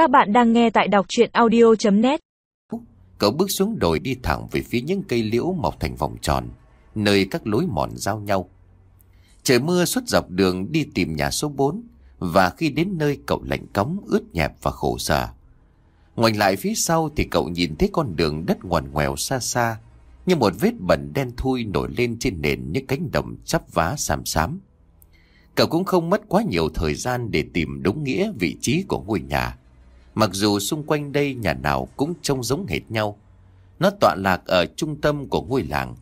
Các bạn đang nghe tại đọc chuyện audio.net Cậu bước xuống đồi đi thẳng về phía những cây liễu mọc thành vòng tròn, nơi các lối mòn giao nhau. Trời mưa suốt dọc đường đi tìm nhà số 4, và khi đến nơi cậu lạnh cống, ướt nhẹp và khổ sở. Ngoảnh lại phía sau thì cậu nhìn thấy con đường đất ngoằn ngoèo xa xa, như một vết bẩn đen thui nổi lên trên nền những cánh đồng chắp vá xám xám. Cậu cũng không mất quá nhiều thời gian để tìm đúng nghĩa vị trí của ngôi nhà. Mặc dù xung quanh đây nhà nào cũng trông giống hệt nhau. Nó tọa lạc ở trung tâm của ngôi làng.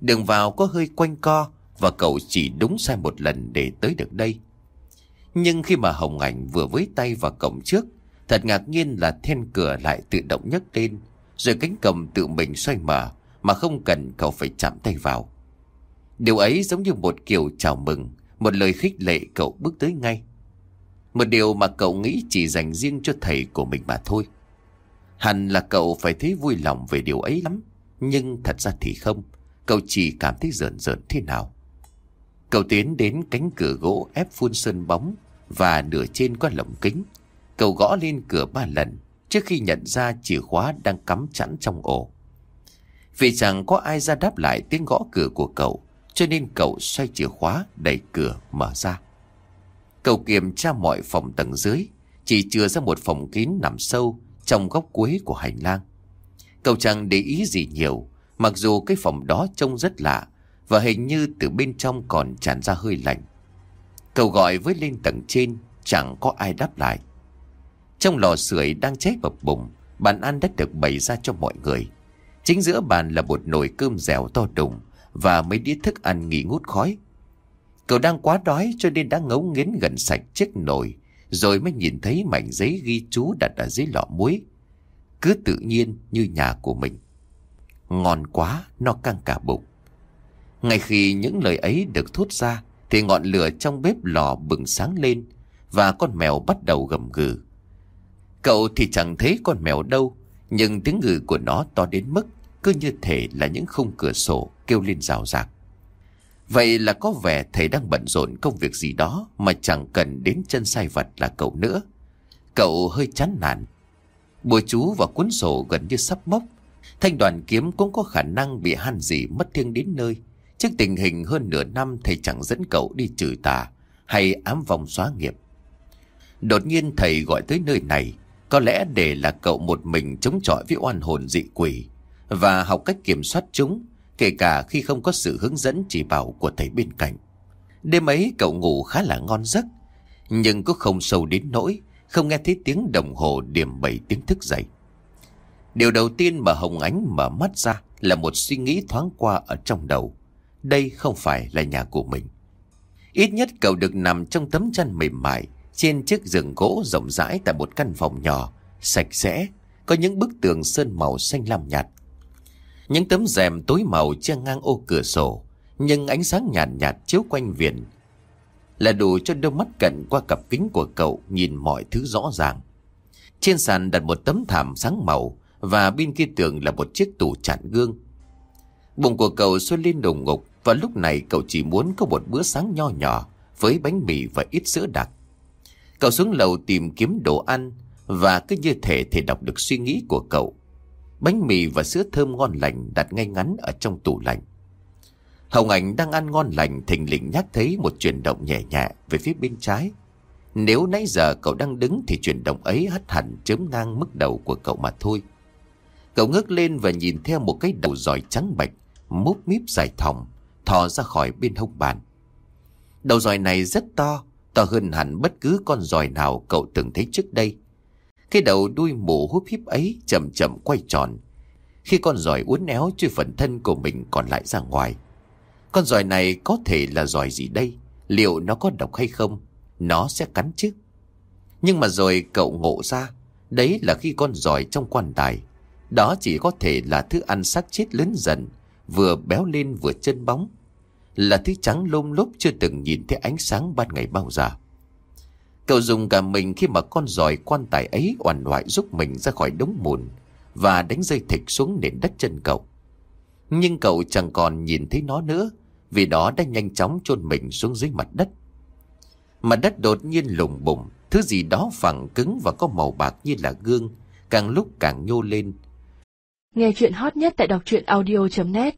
Đường vào có hơi quanh co và cậu chỉ đúng sai một lần để tới được đây. Nhưng khi mà Hồng Ảnh vừa với tay vào cổng trước, thật ngạc nhiên là then cửa lại tự động nhấc lên, rồi cánh cổng tự mình xoay mở mà không cần cậu phải chạm tay vào. Điều ấy giống như một kiểu chào mừng, một lời khích lệ cậu bước tới ngay. Một điều mà cậu nghĩ chỉ dành riêng cho thầy của mình mà thôi. Hẳn là cậu phải thấy vui lòng về điều ấy lắm. Nhưng thật ra thì không. Cậu chỉ cảm thấy rợn rợn thế nào. Cậu tiến đến cánh cửa gỗ ép phun sơn bóng và nửa trên có lồng kính. Cậu gõ lên cửa ba lần trước khi nhận ra chìa khóa đang cắm chẵn trong ổ. Vì chẳng có ai ra đáp lại tiếng gõ cửa của cậu, cho nên cậu xoay chìa khóa đẩy cửa mở ra. Cậu kiểm tra mọi phòng tầng dưới, chỉ chừa ra một phòng kín nằm sâu trong góc cuối của hành lang. Cậu chẳng để ý gì nhiều, mặc dù cái phòng đó trông rất lạ và hình như từ bên trong còn tràn ra hơi lạnh. Cậu gọi với lên tầng trên, chẳng có ai đáp lại. Trong lò sưởi đang cháy bập bùng, bàn ăn đã được bày ra cho mọi người. Chính giữa bàn là một nồi cơm dẻo to đùng và mấy đĩa thức ăn nghỉ ngút khói. Cậu đang quá đói cho nên đã ngấu nghiến gần sạch chiếc nồi, rồi mới nhìn thấy mảnh giấy ghi chú đặt ở dưới lọ muối. Cứ tự nhiên như nhà của mình. Ngon quá, nó căng cả bụng. Ngay khi những lời ấy được thốt ra, thì ngọn lửa trong bếp lò bừng sáng lên, và con mèo bắt đầu gầm gừ. Cậu thì chẳng thấy con mèo đâu, nhưng tiếng ngừ của nó to đến mức cứ như thể là những khung cửa sổ kêu lên rào rạc. Vậy là có vẻ thầy đang bận rộn công việc gì đó mà chẳng cần đến chân sai vật là cậu nữa. Cậu hơi chán nản. Bùa chú và cuốn sổ gần như sắp mốc. Thanh đoàn kiếm cũng có khả năng bị han gì mất thiêng đến nơi. Trước tình hình hơn nửa năm, thầy chẳng dẫn cậu đi trừ tà hay ám vòng xóa nghiệp. Đột nhiên thầy gọi tới nơi này, có lẽ để là cậu một mình chống chọi với oan hồn dị quỷ và học cách kiểm soát chúng kể cả khi không có sự hướng dẫn chỉ bảo của thầy bên cạnh. Đêm ấy cậu ngủ khá là ngon giấc, nhưng cũng không sâu đến nỗi, không nghe thấy tiếng đồng hồ điểm bảy tiếng thức dậy. Điều đầu tiên mà Hồng Ánh mở mắt ra là một suy nghĩ thoáng qua ở trong đầu. Đây không phải là nhà của mình. Ít nhất cậu được nằm trong tấm chăn mềm mại trên chiếc giường gỗ rộng rãi tại một căn phòng nhỏ, sạch sẽ, có những bức tường sơn màu xanh lam nhạt. Những tấm rèm tối màu che ngang ô cửa sổ, nhưng ánh sáng nhàn nhạt, nhạt chiếu quanh viện là đủ cho đôi mắt cận qua cặp kính của cậu nhìn mọi thứ rõ ràng. Trên sàn đặt một tấm thảm sáng màu và bên kia tường là một chiếc tủ chặn gương. Bụng của cậu sôi lên đùng ngục và lúc này cậu chỉ muốn có một bữa sáng nho nhỏ với bánh mì và ít sữa đặc. Cậu xuống lầu tìm kiếm đồ ăn và cứ như thể thể đọc được suy nghĩ của cậu. Bánh mì và sữa thơm ngon lành đặt ngay ngắn ở trong tủ lạnh. Hồng Ảnh đang ăn ngon lành thình lình nhắc thấy một chuyển động nhẹ nhẹ về phía bên trái. Nếu nãy giờ cậu đang đứng thì chuyển động ấy hất hẳn chớm ngang mức đầu của cậu mà thôi. Cậu ngước lên và nhìn theo một cái đầu giỏi trắng bạch, múp míp dài thòng, thò ra khỏi bên hông bàn. Đầu giỏi này rất to, to hơn hẳn bất cứ con giỏi nào cậu từng thấy trước đây. Cái đầu đuôi mù húp híp ấy chậm chậm quay tròn. Khi con giỏi uốn éo chui phần thân của mình còn lại ra ngoài. Con giỏi này có thể là giỏi gì đây? Liệu nó có độc hay không? Nó sẽ cắn chứ. Nhưng mà rồi cậu ngộ ra, đấy là khi con giỏi trong quan tài. Đó chỉ có thể là thứ ăn xác chết lớn dần, vừa béo lên vừa chân bóng. Là thứ trắng lôm lốp chưa từng nhìn thấy ánh sáng ban ngày bao giờ. Cậu dùng cả mình khi mà con giỏi quan tài ấy oằn oại giúp mình ra khỏi đống mùn và đánh dây thịt xuống nền đất chân cậu. Nhưng cậu chẳng còn nhìn thấy nó nữa vì đó đã nhanh chóng chôn mình xuống dưới mặt đất. Mặt đất đột nhiên lùng bùng, Thứ gì đó phẳng cứng và có màu bạc như là gương, càng lúc càng nhô lên. Nghe chuyện hot nhất tại đọc truyện audio.net